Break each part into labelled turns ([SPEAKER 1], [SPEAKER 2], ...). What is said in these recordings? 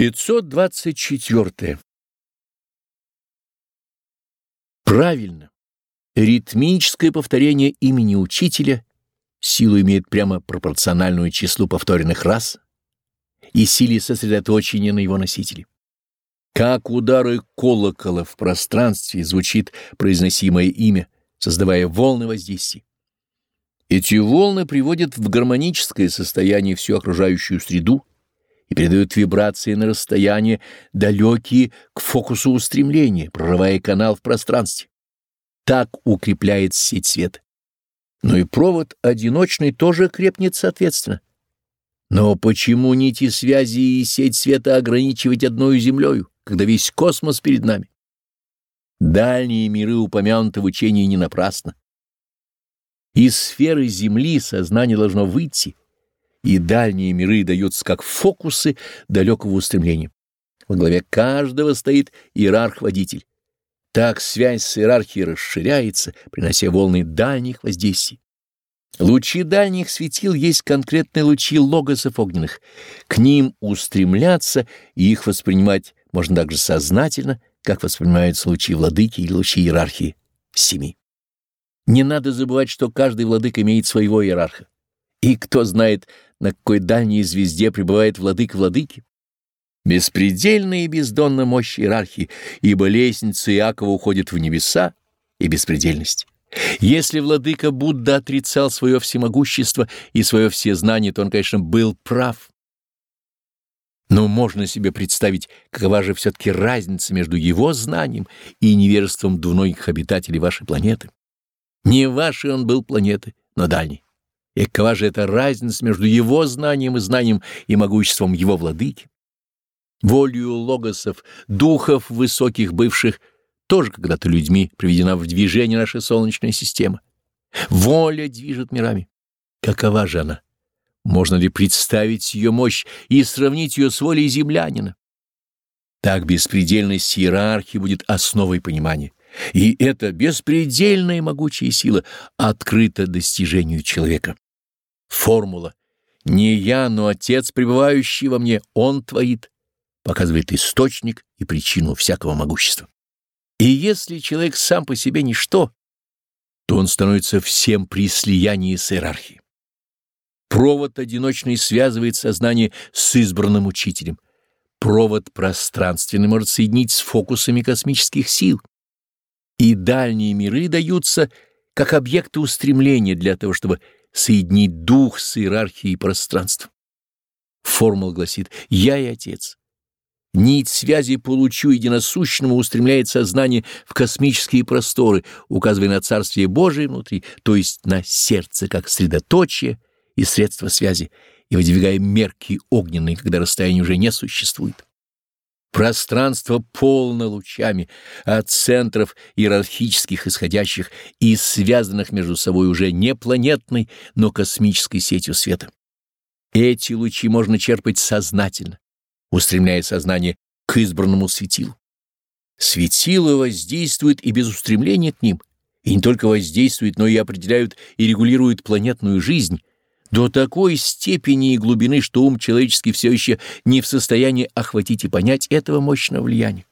[SPEAKER 1] 524. Правильно. Ритмическое повторение имени учителя силу имеет прямо пропорциональную числу повторенных раз и силе сосредоточения на его носителе. Как удары колокола в пространстве звучит произносимое имя, создавая волны воздействия. Эти волны приводят в гармоническое состояние всю окружающую среду, и передают вибрации на расстояние, далекие к фокусу устремления, прорывая канал в пространстве. Так укрепляет сеть света. Но и провод одиночный тоже крепнет соответственно. Но почему нити связи и сеть света ограничивать одной землею, когда весь космос перед нами? Дальние миры упомянуты в учении не напрасно. Из сферы Земли сознание должно выйти и дальние миры даются как фокусы далекого устремления. Во главе каждого стоит иерарх-водитель. Так связь с иерархией расширяется, принося волны дальних воздействий. Лучи дальних светил есть конкретные лучи логосов огненных. К ним устремляться и их воспринимать можно так же сознательно, как воспринимаются лучи владыки или лучи иерархии семи. Не надо забывать, что каждый владык имеет своего иерарха. И кто знает, на какой дальней звезде пребывает владык владыки? Беспредельная и бездонна мощь иерархии, ибо лестница Иакова уходит в небеса и беспредельность. Если владыка Будда отрицал свое всемогущество и свое всезнание, то он, конечно, был прав. Но можно себе представить, какова же все-таки разница между его знанием и невежеством двуногих обитателей вашей планеты. Не вашей он был планеты, но дальней. И какова же эта разница между его знанием и знанием и могуществом его владыки? Волею логосов, духов высоких бывших, тоже когда-то людьми приведена в движение наша Солнечная система. Воля движет мирами. Какова же она? Можно ли представить ее мощь и сравнить ее с волей землянина? Так беспредельность иерархии будет основой понимания. И эта беспредельная могучая сила открыта достижению человека. Формула «Не я, но Отец, пребывающий во мне, Он творит» показывает источник и причину всякого могущества. И если человек сам по себе ничто, то он становится всем при слиянии с иерархией. Провод одиночный связывает сознание с избранным учителем. Провод пространственный может соединить с фокусами космических сил и дальние миры даются как объекты устремления для того, чтобы соединить дух с иерархией пространства. Формула гласит «Я и Отец». Нить связи по лучу единосущному устремляет сознание в космические просторы, указывая на Царствие Божие внутри, то есть на сердце как средоточие и средство связи, и выдвигая мерки огненные, когда расстояние уже не существует. Пространство полно лучами от центров иерархических исходящих и связанных между собой уже не планетной, но космической сетью света. Эти лучи можно черпать сознательно, устремляя сознание к избранному светилу. Светило воздействует и без устремления к ним, и не только воздействует, но и определяют и регулируют планетную жизнь, до такой степени и глубины, что ум человеческий все еще не в состоянии охватить и понять этого мощного влияния.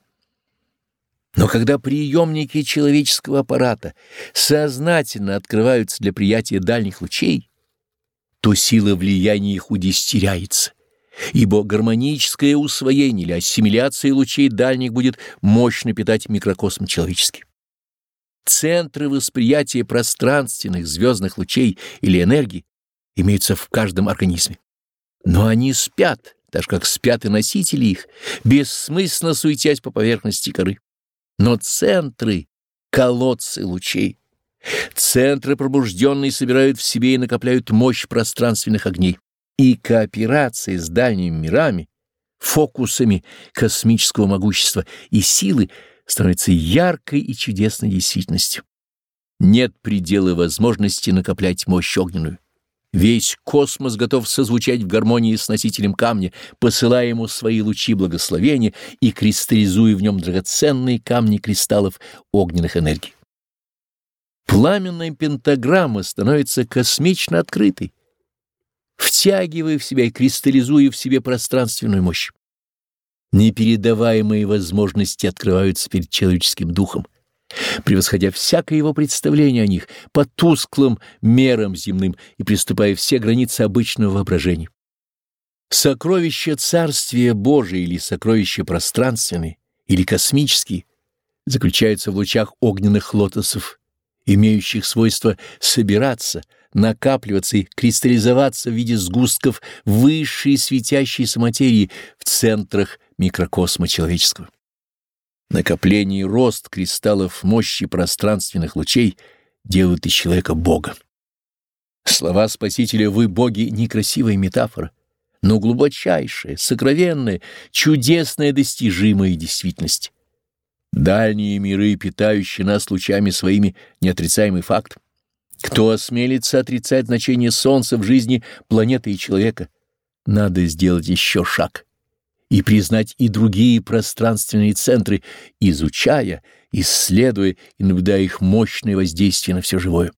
[SPEAKER 1] Но когда приемники человеческого аппарата сознательно открываются для приятия дальних лучей, то сила влияния их удестеряется, ибо гармоническое усвоение или ассимиляция лучей дальних будет мощно питать микрокосм человеческий. Центры восприятия пространственных звездных лучей или энергии имеются в каждом организме. Но они спят, так как спят и носители их, бессмысленно суетясь по поверхности коры. Но центры — колодцы лучей. Центры пробужденные собирают в себе и накопляют мощь пространственных огней. И кооперация с дальними мирами, фокусами космического могущества и силы становится яркой и чудесной действительностью. Нет предела возможности накоплять мощь огненную. Весь космос готов созвучать в гармонии с носителем камня, посылая ему свои лучи благословения и кристаллизуя в нем драгоценные камни кристаллов огненных энергий. Пламенная пентаграмма становится космично открытой, втягивая в себя и кристаллизуя в себе пространственную мощь. Непередаваемые возможности открываются перед человеческим духом, превосходя всякое его представление о них по тусклым мерам земным и приступая все границы обычного воображения. Сокровища Царствия Божия или сокровища пространственные или космические заключаются в лучах огненных лотосов, имеющих свойство собираться, накапливаться и кристаллизоваться в виде сгустков высшей светящейся материи в центрах микрокосма человеческого. Накопление и рост кристаллов мощи пространственных лучей делают из человека Бога. Слова Спасителя «Вы, боги» — некрасивая метафора, но глубочайшая, сокровенная, чудесная, достижимая действительность. Дальние миры, питающие нас лучами своими, неотрицаемый факт. Кто осмелится отрицать значение Солнца в жизни планеты и человека? Надо сделать еще шаг и признать и другие пространственные центры, изучая, исследуя и наблюдая их мощное воздействие на все живое.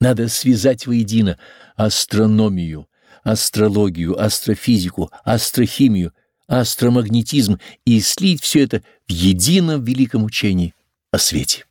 [SPEAKER 1] Надо связать воедино астрономию, астрологию, астрофизику, астрохимию, астромагнетизм и слить все это в едином великом учении о свете.